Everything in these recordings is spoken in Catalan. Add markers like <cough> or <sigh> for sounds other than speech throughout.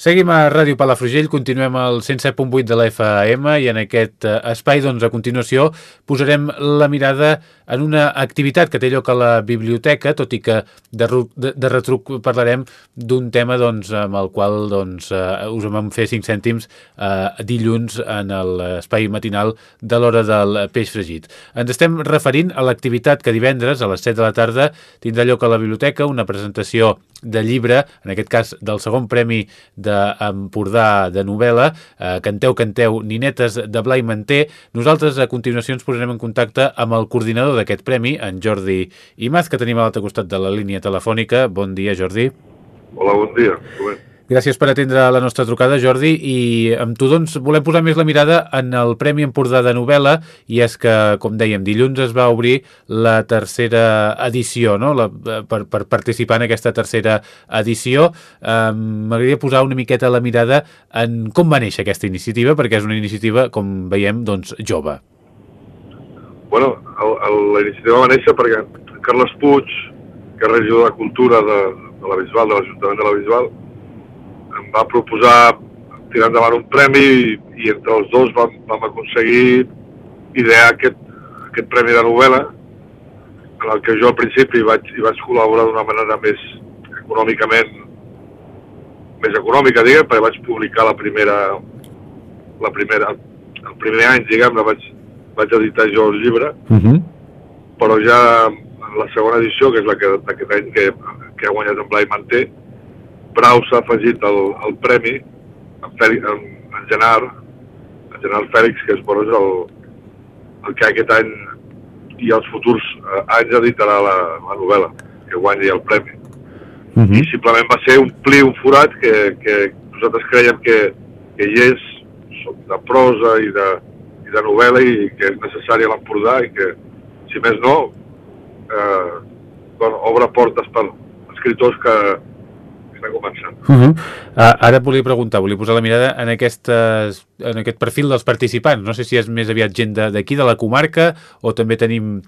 Seguim a Ràdio Palafrugell, continuem al 107.8 de la FM i en aquest eh, espai, doncs, a continuació, posarem la mirada en una activitat que té lloc a la biblioteca, tot i que de, de, de retruc parlarem d'un tema doncs, amb el qual doncs, uh, us vam fer 5 cèntims uh, dilluns en l'espai matinal de l'hora del peix fregit. Ens estem referint a l'activitat que divendres a les 7 de la tarda tindrà lloc a la biblioteca, una presentació de llibre, en aquest cas del segon premi d'Empordà de novel·la, eh, Canteu, canteu, ninetes de Blai Manté. Nosaltres a continuació ens posarem en contacte amb el coordinador d'aquest premi, en Jordi Imaz, que tenim a l'altre costat de la línia telefònica. Bon dia, Jordi. Hola, bon dia. Com Gràcies per atendre la nostra trucada, Jordi, i amb tu doncs volem posar més la mirada en el Premi Empordà de novel·la, i és que, com dèiem, dilluns es va obrir la tercera edició, no?, la, per, per participar en aquesta tercera edició. Um, M'agradaria posar una miqueta la mirada en com va néixer aquesta iniciativa, perquè és una iniciativa, com veiem, doncs, jove. Bueno, la iniciativa va néixer perquè Carles Puig, que és regidor de Cultura de, de la Bisbal, de l'Ajuntament de la Bisbal, va proposar tirar endavant un premi i, i entre els dos vam, vam aconseguir idear aquest, aquest premi de novel·la en el que jo al principi vaig, hi vaig col·laborar d'una manera més econòmicament més econòmica, diguem, perquè vaig publicar la primera la primera, el primer any, diguem, la vaig, vaig editar jo el llibre, uh -huh. però ja en la segona edició, que és la que d'aquest any que, que ha guanyat en Blai Manté, Brau s'ha afegit el, el premi en, Fèlix, en, en Genar, en Genar Fèlix, que és bueno, el, el que aquest any i els futurs eh, anys editarà la, la novel·la, que guanyi el premi. Uh -huh. I simplement va ser omplir un forat que, que nosaltres creiem que, que hi és de prosa i de, i de novel·la i que és necessari a l'Empordà i que, si més no, eh, bueno, obre portes per escriptors que, està començant. Uh -huh. uh, ara et volia preguntar, volia posar la mirada en, aquestes, en aquest perfil dels participants. No sé si és més aviat gent d'aquí, de, de la comarca, o també tenim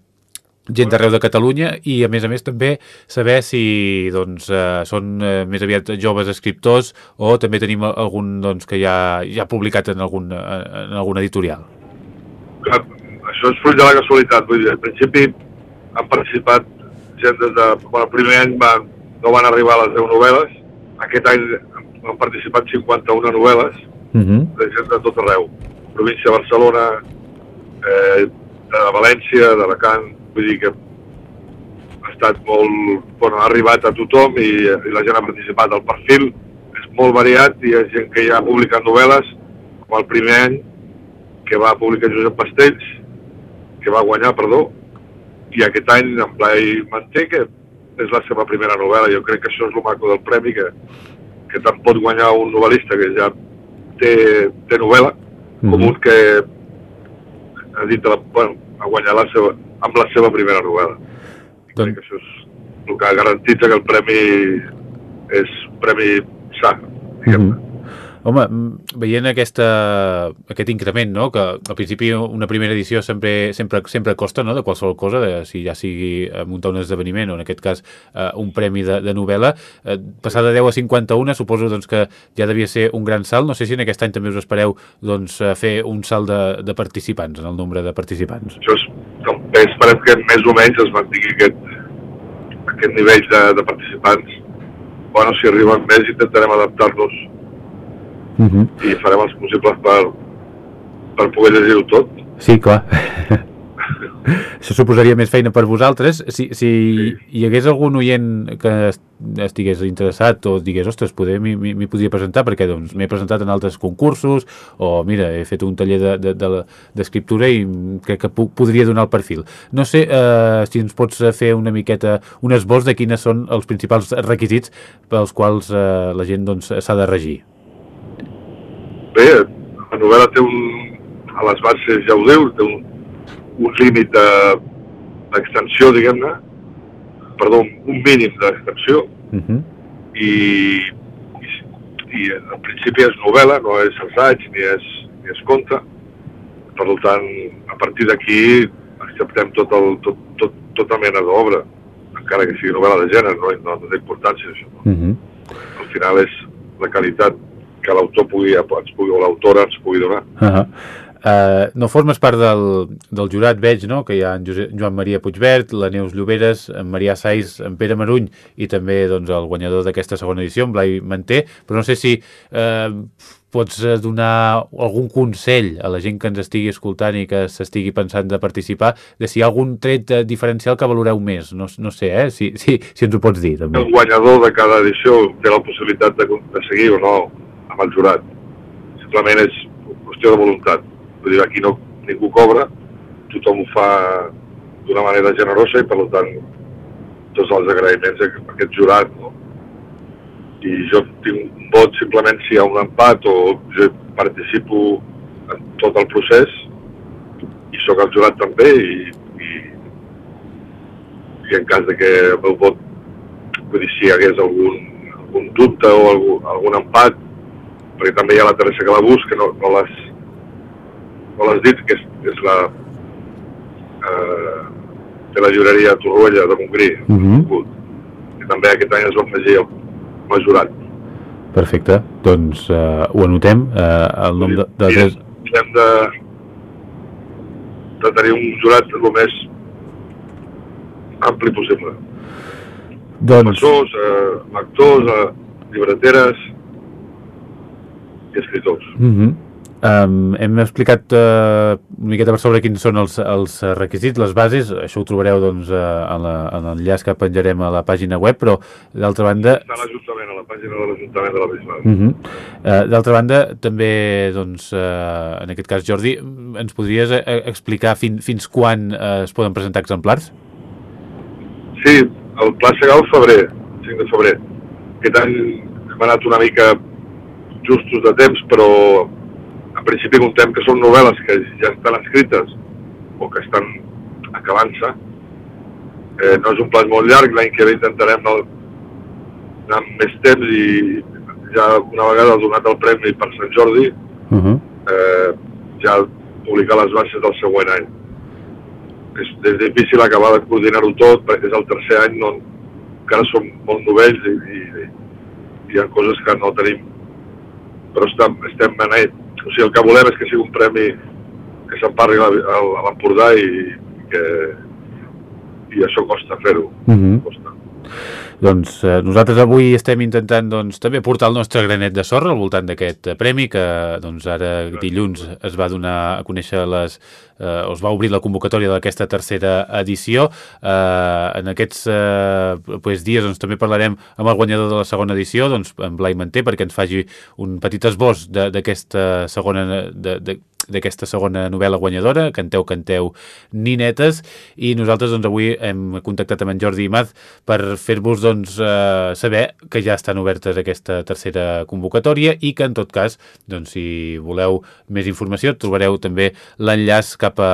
gent d'arreu de Catalunya i a més a més també saber si doncs, uh, són uh, més aviat joves escriptors o també tenim algun doncs, que ja, ja ha publicat en algun, en algun editorial. Clar, això és fruit de la casualitat. Vull dir, al principi han participat gent des de... Bueno, el primer any van, no van arribar a les 10 novel·les aquest any han participat 51 novel·les uh mhm. -huh. de gent de tot arreu. Província de Barcelona, eh, de València, d'Alacant, vull dir que ha estat molt... Bueno, ha arribat a tothom i, i la gent ha participat. El perfil és molt variat, hi ha gent que ja ha publicat novel·les, com el primer any, que va publicar Josep Pastells, que va guanyar, perdó, i aquest any en Blai Manté, que és la seva primera novel·la. Jo crec que això és el maco del premi, que, que tant pot guanyar un novel·lista que ja té, té novel·la, mm -hmm. com un que ha, dit la, bueno, ha guanyat la seva, amb la seva primera novel·la. Don... Crec que això és el que garantitza que el premi és un premi sa, diguem-ne. Mm -hmm. Home, veient aquesta, aquest increment, no? que al principi una primera edició sempre, sempre, sempre costa no? de qualsevol cosa, de, si ja sigui eh, muntar un esdeveniment o en aquest cas eh, un premi de, de novel·la, eh, passar de 10 a 51 suposo doncs, que ja devia ser un gran salt, no sé si en aquest any també us espereu doncs, fer un salt de, de participants, en el nombre de participants. Això és, també esperem que més o menys es mantingui aquest, aquest nivell de, de participants. Bueno, si arriben més intentarem adaptar-nos uh -huh. i farem els possibles per, per poder llegir-ho tot. Sí, clar. <laughs> Això suposaria més feina per vosaltres. Si, si sí. hi hagués algun oient que estigués interessat o digués, ostres, m'hi podria presentar perquè doncs m'he presentat en altres concursos o mira, he fet un taller d'escriptura de, de, i crec que podria donar el perfil. No sé eh, si ens pots fer una miqueta, un esbós de quines són els principals requisits pels quals eh, la gent doncs, s'ha doncs, de regir. Bé, la novel·la té un, a les bases ja ho diu, té un, un límit d'extensió, de, diguem-ne, perdó, un mínim d'extensió, uh mhm. -huh. i, i, i en principi és novel·la, no és assaig ni és, ni és conte, per tant, a partir d'aquí acceptem tot el, tot, tot, tota mena d'obra, encara que sigui novel·la de gènere, no, no, no té importància això. No? Uh mhm. -huh. Al final és la qualitat que l'autor pugui, ens pugui, o l'autora ens pugui donar. Uh -huh. Uh, no formes part del, del jurat, veig, no? que hi ha en Josep, Joan Maria Puigverd, la Neus Lloberes, en Marià Saiz, en Pere Maruny i també doncs, el guanyador d'aquesta segona edició, en Blai Manté, però no sé si uh, pots donar algun consell a la gent que ens estigui escoltant i que s'estigui pensant de participar, de si hi ha algun tret diferencial que valoreu més, no, no sé, eh? si, si, si ens ho pots dir. També. El guanyador de cada edició té la possibilitat de, de seguir o no amb el jurat. Simplement és qüestió de voluntat Vull dir, aquí no, ningú cobra, tothom ho fa d'una manera generosa i per tant tots els agraïments a aquest jurat. No? I jo tinc un vot simplement si hi ha un empat o jo participo en tot el procés i sóc el jurat també i, i, i en cas de que el meu vot, vull dir, si hi hagués algun, algun dubte o algun, algun empat, perquè també hi ha la Teresa Calabús que no, no les no l'has dit, que és, és la eh, de la llibreria Torroella de Montgrí, uh. -huh. i també aquest any es va afegir el majorat. Perfecte, doncs uh, ho anotem, uh, el nom de... de, I de... hem de, de tenir un jurat el més ampli possible. Doncs, Professors, eh, actors, eh, llibreteres i escriptors. uh -huh. Um, hem explicat uh, una miqueta per sobre quins són els, els requisits, les bases, això ho trobareu doncs, uh, en l'enllaç que penjarem a la pàgina web, però d'altra banda... Està a l'Ajuntament, a la pàgina de l'Ajuntament de la Bisbal. Uh -huh. uh, d'altra banda, també, doncs, uh, en aquest cas, Jordi, ens podries explicar fin, fins quan uh, es poden presentar exemplars? Sí, el Pla Segal febrer, 5 de febrer. Aquest any hem anat una mica justos de temps, però en principi contem que són novel·les que ja estan escrites o que estan acabant-se. Eh, no és un pla molt llarg, l'any que ve intentarem el, anar amb més temps i ja una vegada donat el premi per Sant Jordi, Uh -huh. eh, ja publicar les bases del següent any. És, és difícil acabar de coordinar-ho tot perquè és el tercer any, no, encara som molt novells i, i, i hi ha coses que no tenim, però estem, estem en ell. O sigui, el que volem és que sigui un premi que se'n parli a l'Empordà i, que i això costa fer-ho. Uh -huh. Costa. Doncs eh, nosaltres avui estem intentant doncs, també portar el nostre granet de sorra al voltant d'aquest eh, premi que doncs, ara dilluns es va donar a conèixer les, eh, es va obrir la convocatòria d'aquesta tercera edició. Eh, en aquests eh, pues, dies doncs, també parlarem amb el guanyador de la segona edició, doncs, en Blai Manté, perquè ens faci un petit esbós de- d'aquesta segona... De, de, d'aquesta segona novel·la guanyadora, Canteu, canteu, ninetes, i nosaltres doncs, avui hem contactat amb en Jordi Imaz per fer-vos doncs, eh, saber que ja estan obertes aquesta tercera convocatòria i que en tot cas, doncs, si voleu més informació, trobareu també l'enllaç cap a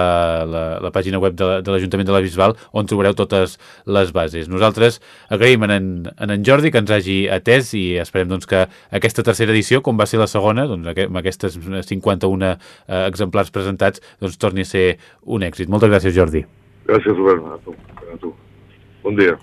la, la pàgina web de, de l'Ajuntament de la Bisbal on trobareu totes les bases. Nosaltres agraïm en en, en, Jordi que ens hagi atès i esperem doncs, que aquesta tercera edició, com va ser la segona, doncs, amb aquestes 51 eh, exemplars presentats, doncs torni a ser un èxit. Moltes gràcies, Jordi. Gràcies, Robert. A tu. A tu. Bon dia.